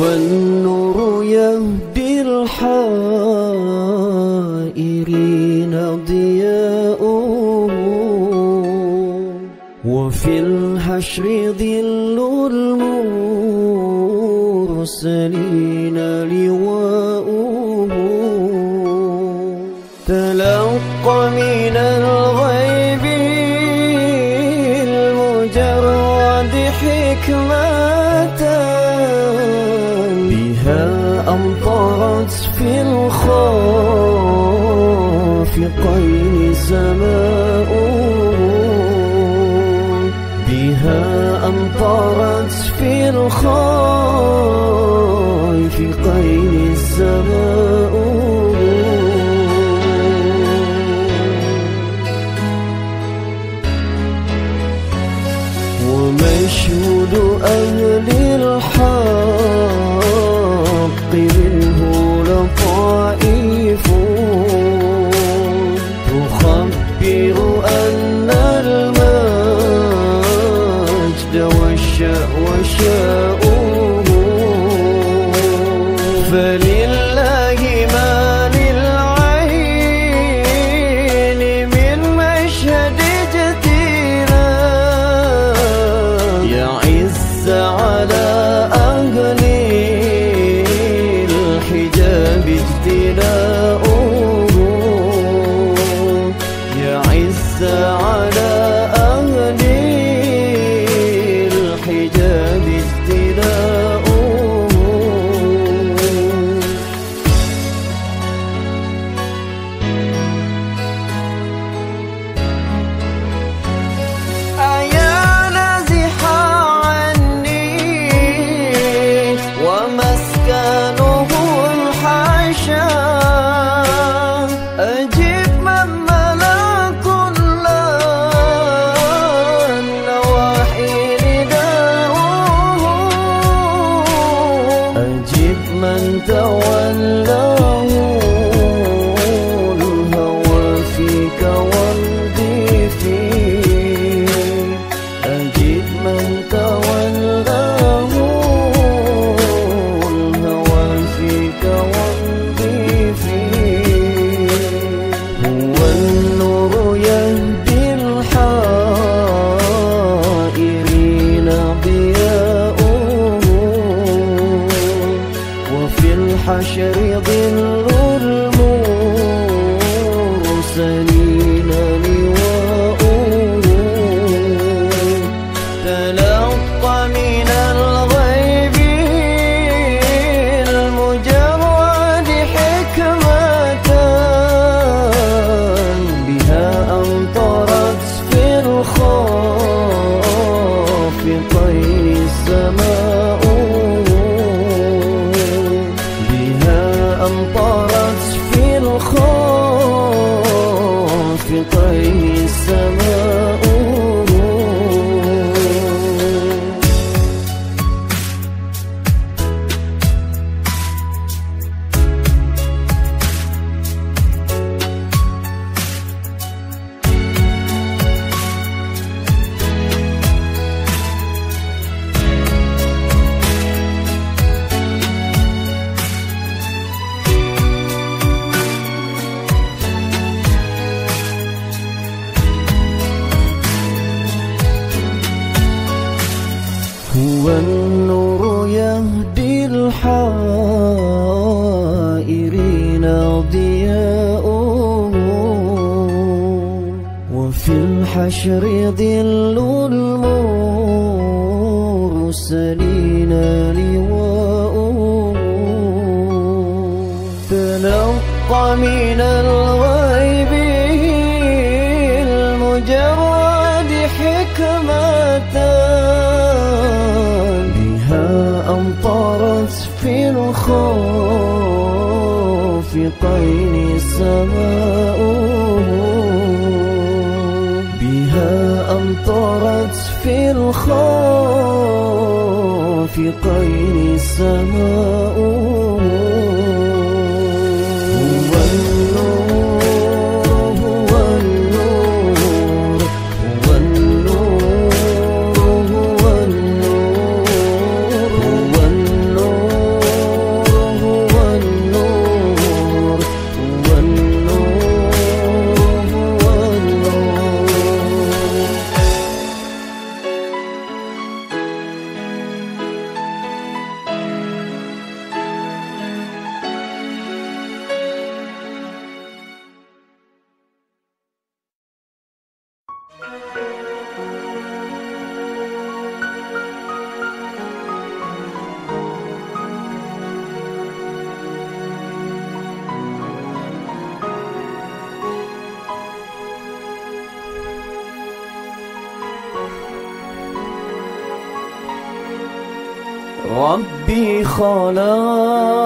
والنور يهدي الحائرين ضياؤه. وفي الحشر ظل المرسل يشهد أهل الحق. الحشر ظل المرسلين لواءه تلقى من الغيب المجرد حكمة. بها أمطرت في الخوف قين السماء. الخوف قيل السماء ربي خلاص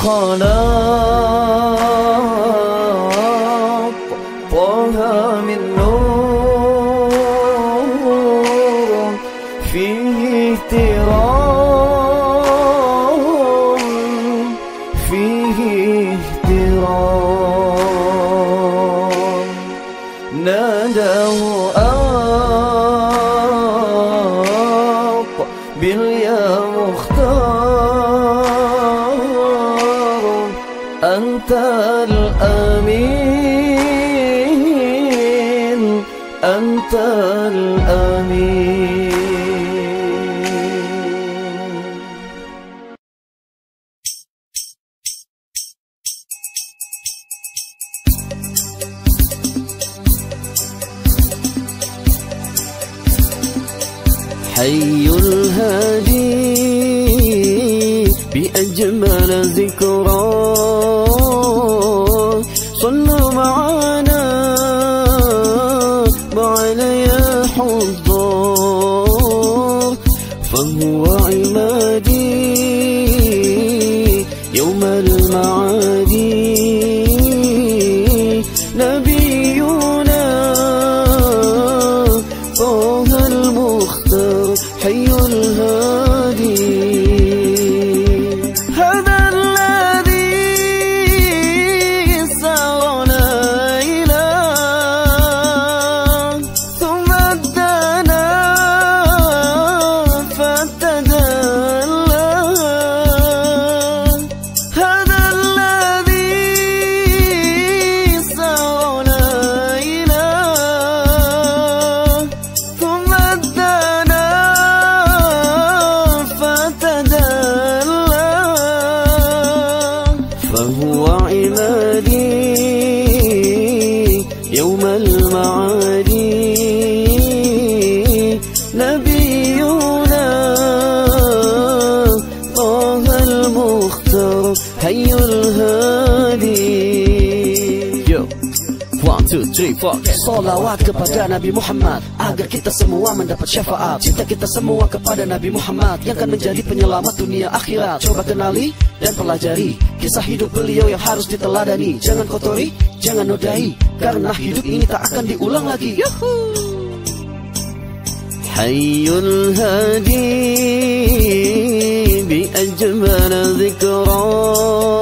خلاق طه من نور فيه اهترام فيه اهترام ناداه آق بالياس أنت Salawat kepada Nabi Muhammad Agar kita semua mendapat syafaat Cinta kita semua kepada Nabi Muhammad Yang akan menjadi penyelamat dunia akhirat Coba kenali dan pelajari Kisah hidup beliau yang harus diteladani Jangan kotori, jangan nodai Karena hidup ini tak akan diulang lagi Yuhuu حي الهادي بأجمل ذكرى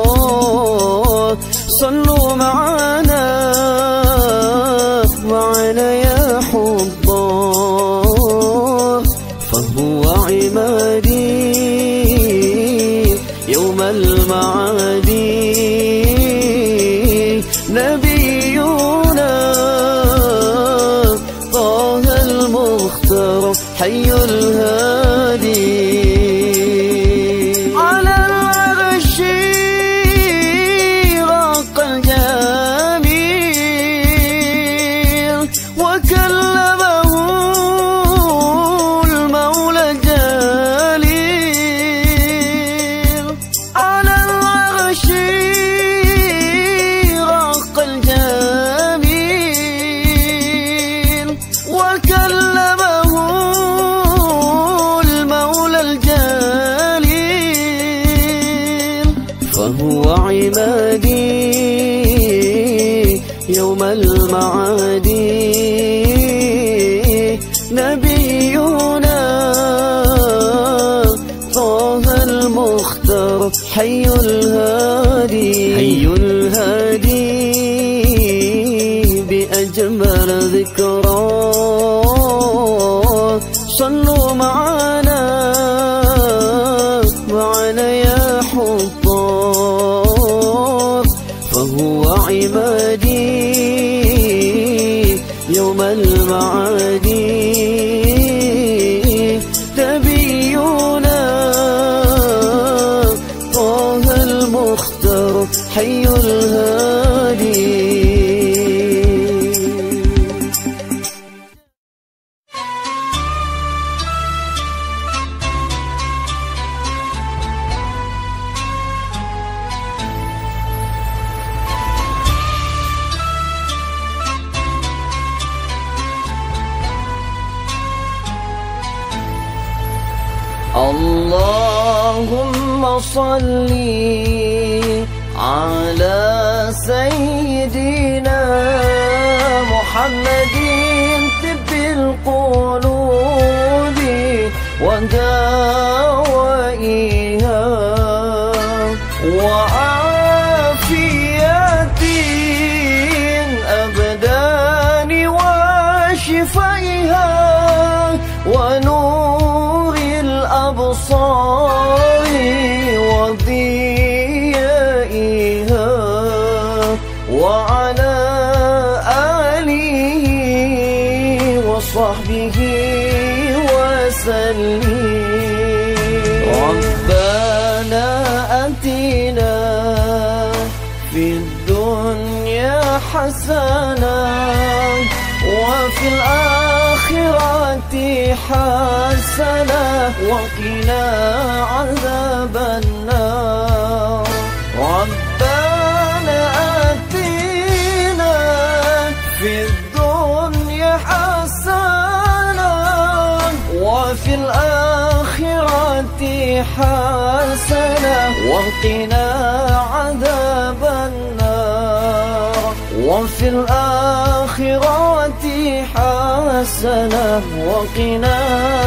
اللهم صلِّ على سيدنا محمد طب القلوب ودوائها حسنة وقنا عذاب النار. ربنا أتنا في الدنيا حسنة وفي الآخرة حسنة وقنا عذاب النار. وفي الآخرة حسنة وقنا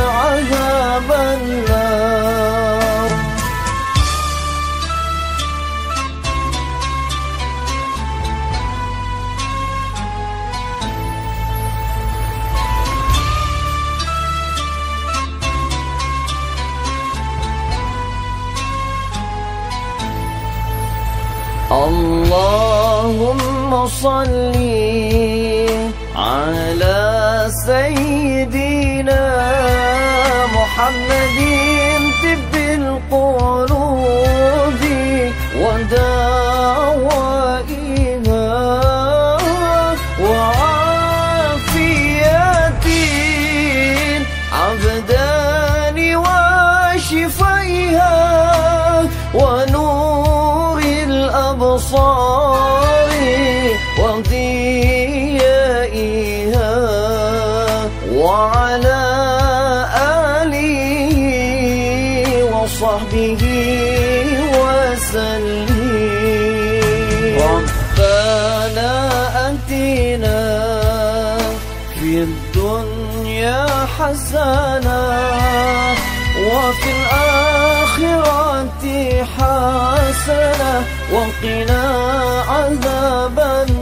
عذاب النار. اللهم صل على سيدنا محمد طب القلوب حسنة وفي الآخرة حسنة وقنا عذاب النار.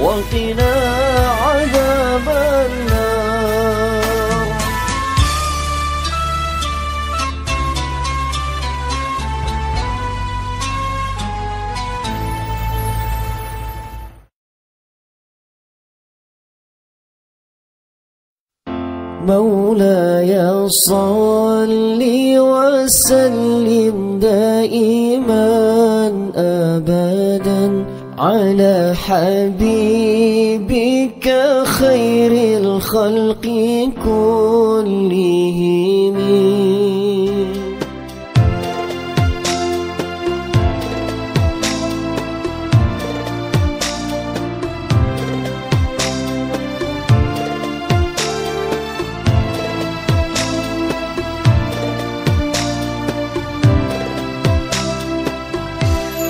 وقنا عذاب النار. مولاي صل حبيبك خير الخلق كلهم.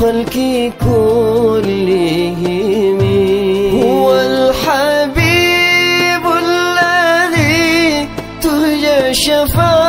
الخلق كلهم. هو الحبيب الذي ترجى شفاعته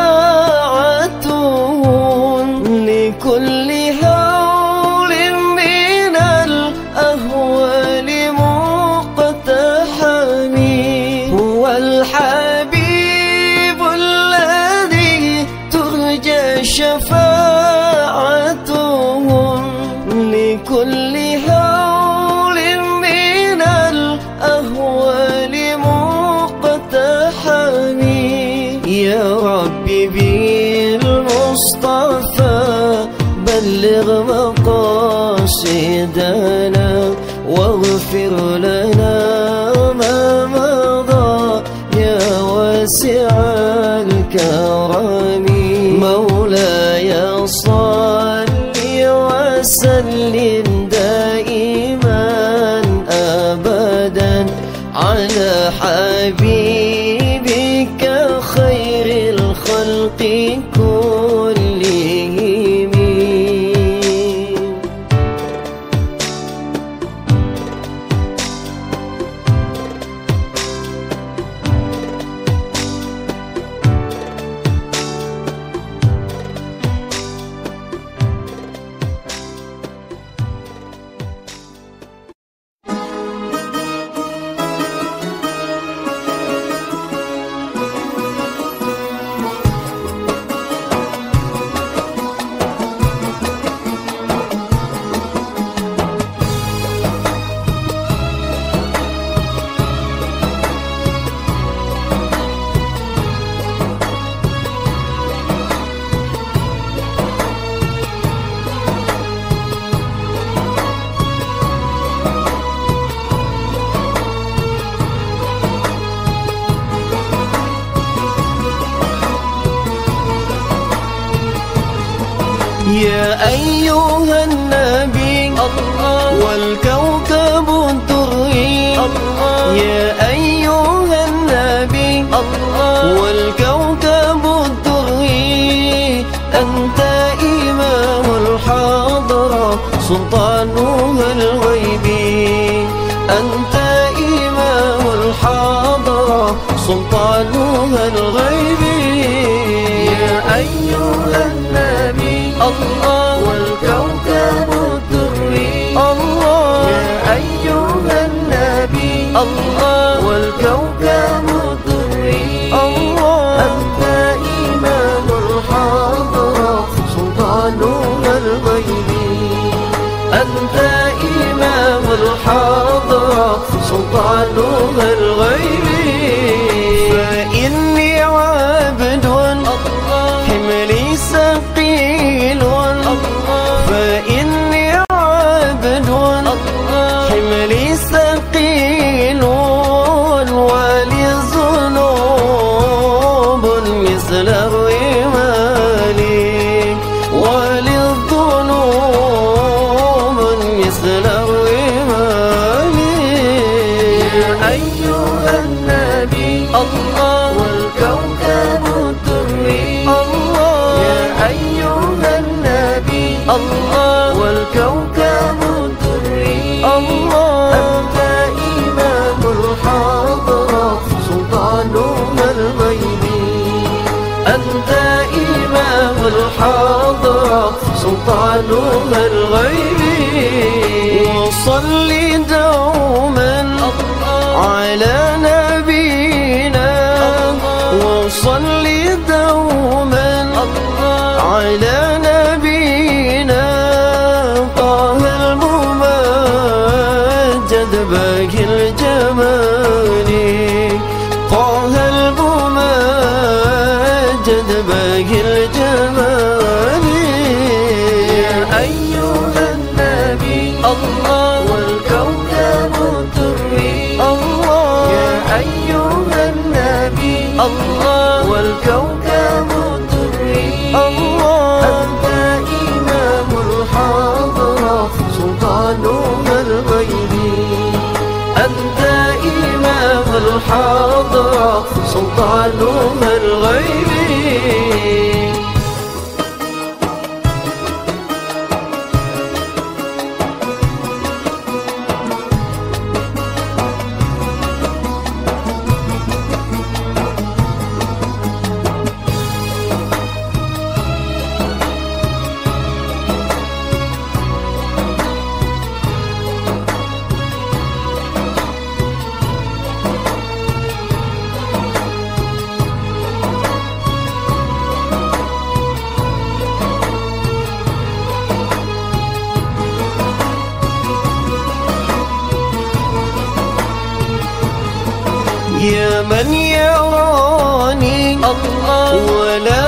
Sami. والكوكب الدري أنت إمام الحاضرة سلطانها الغيبي أنت إمام الحاضرة سلطانها من يراني الله ولا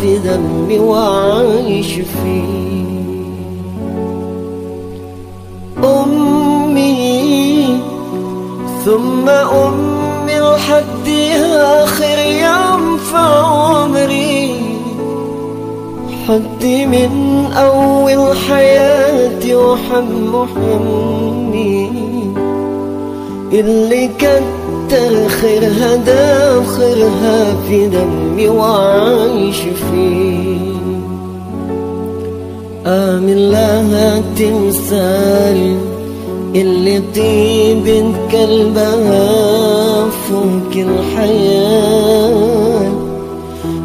في دمي وعايش فيه. أمي ثم أمي لحد آخر يوم في عمري حدي من أول حياتي وحم حمي اللي كتر خيرها دام خيرها في دمي وعايش فيه. آمن لها تمثال اللي طيب كلبها فوق الحياة.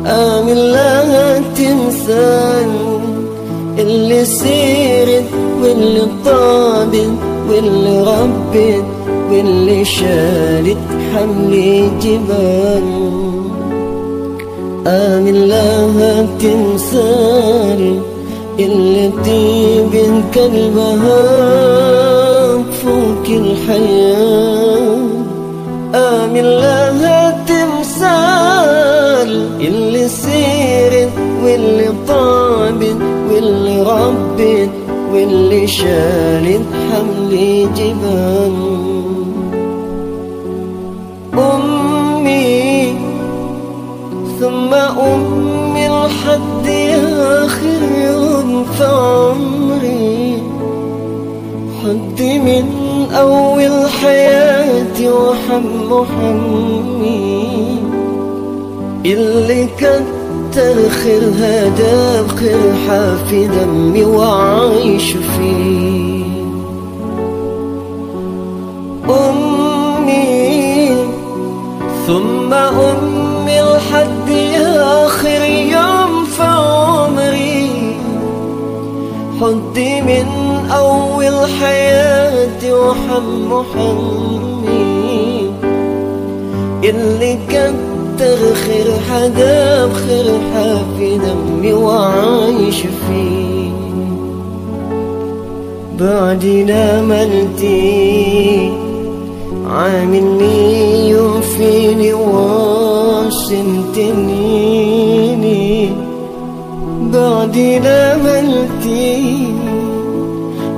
آمن لها تمثال اللي سيرت واللي طابت واللي ربت واللي شالت حمل جبال. آمن لها تمثال اللي طيب كلبها فوق الحياة. آمن لها تمثال اللي سيرت واللي طابت واللي ربت واللي شالت حمل جبال. لحد آخر يوم في عمري. حدي من أول حياتي وحم حمي اللي كتر خيرها داب خيرها في دمي وعايش فيه. أمي ثم أمي لحد آخر يوم. حدي من أول حياتي وحم حمي اللي كتر خيرها داب خيرها في دمي وعايش فيه. بعدنا ملتي عاملني يوفيني واشنتنيني بعدنا ملتي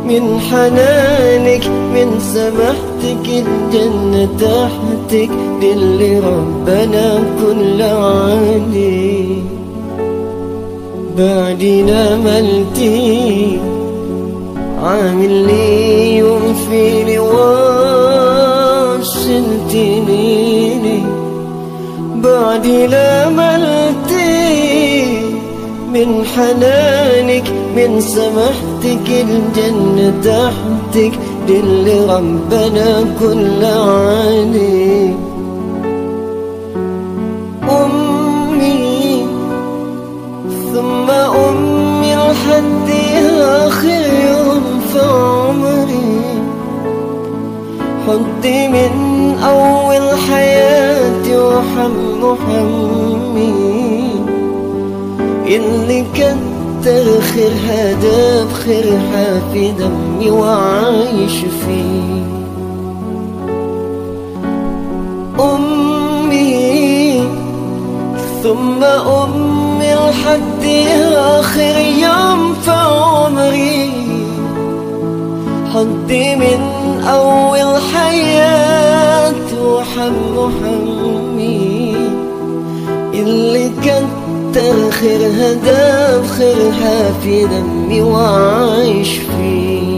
من حنانك من سمحتك الجنة تحتك للي ربنا كل عالي بعدنا ملتي عامل لي يوم فيني واشنتنيني بعدي لاملتي من حنانك من سمحتك الجنة تحتك للي ربنا كل عالي أمي ثم أمي لحد آخر يوم في عمري. حطي من أول حياتي وحم حمي اللي كنت خير هدف خير في دمي وعايش فيه. أمي ثم أمي لحد آخر يوم في عمري. حضي من أول حياة وحم حمي اللي كنت انت خير هدف خير حافي دمي وعايش فيه.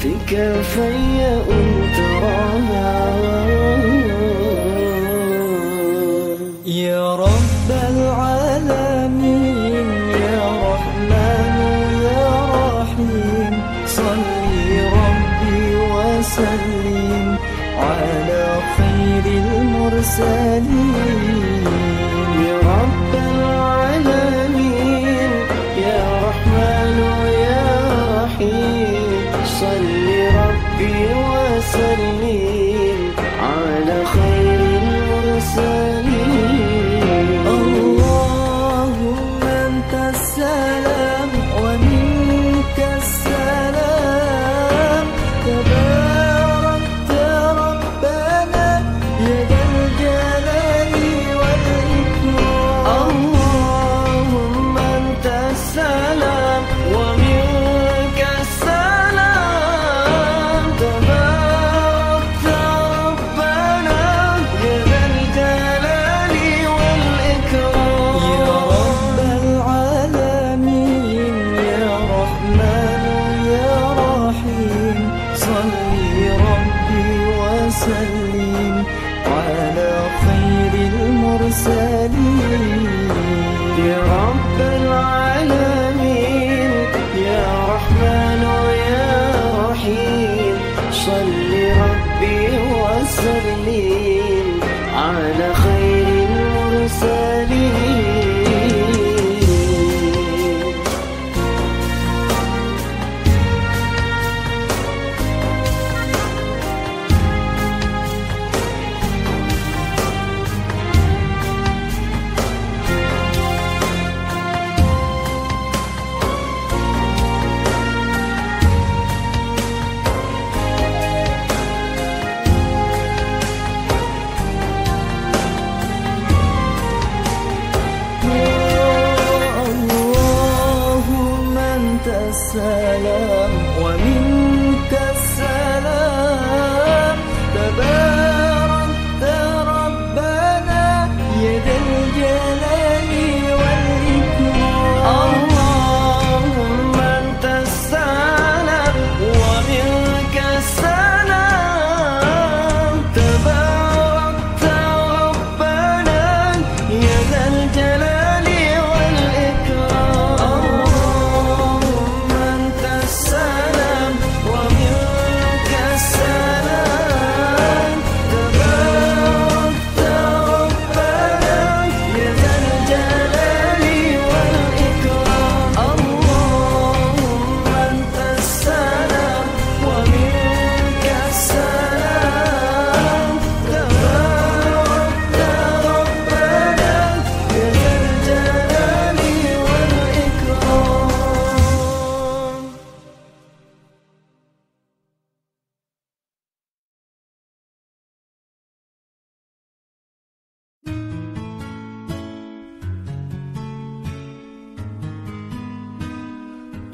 فيك فيا تراها يا رب العالمين يا رحمن يا رحيم صلي ربي وسلم على خير المرسلين.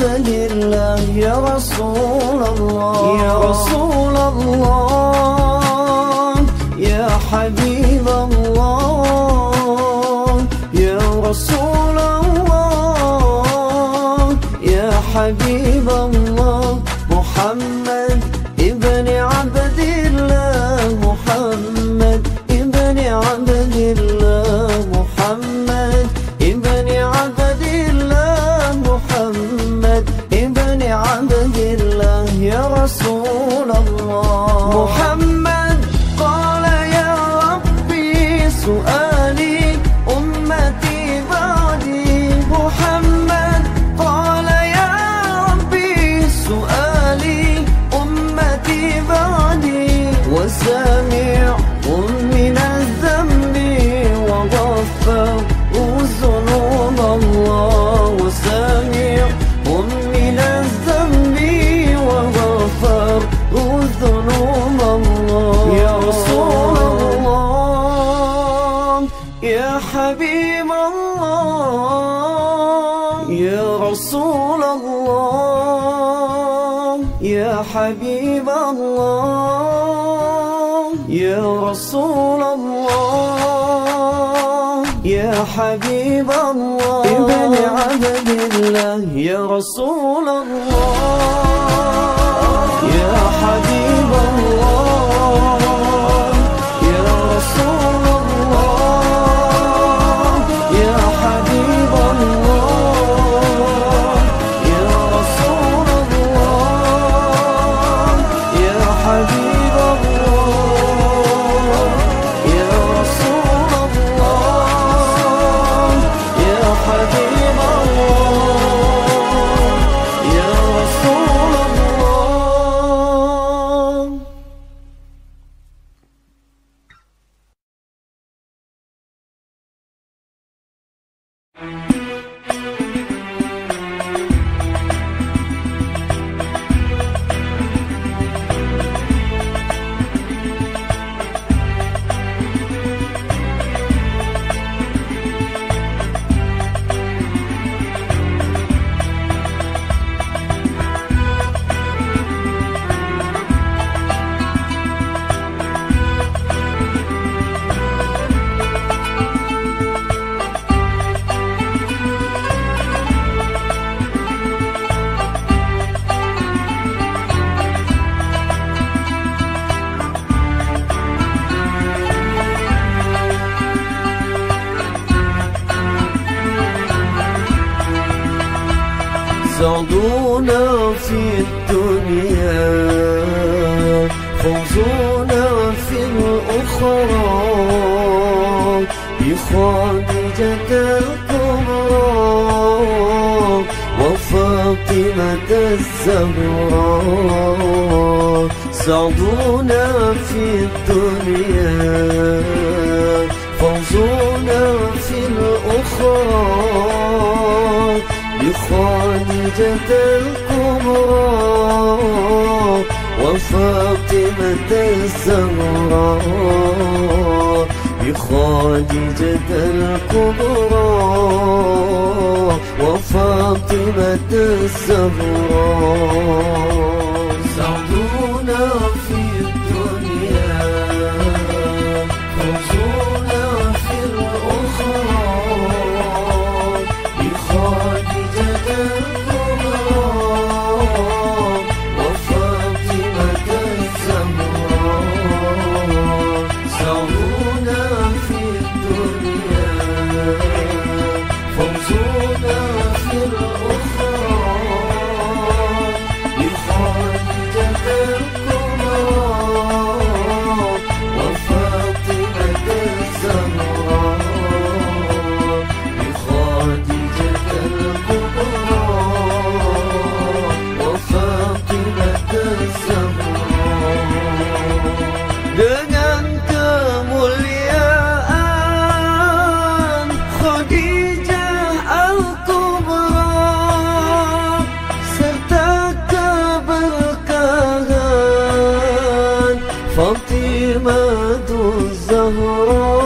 محمد الله يا رسول الله يا رسول الله يا حبيبي الزمرة سعدونا في الدنيا فوزونا في الأخرى. بخالجة الكبرى وفاطمة الزهراء. بخالجة الكبرى فاطمة الزهراء. Oh.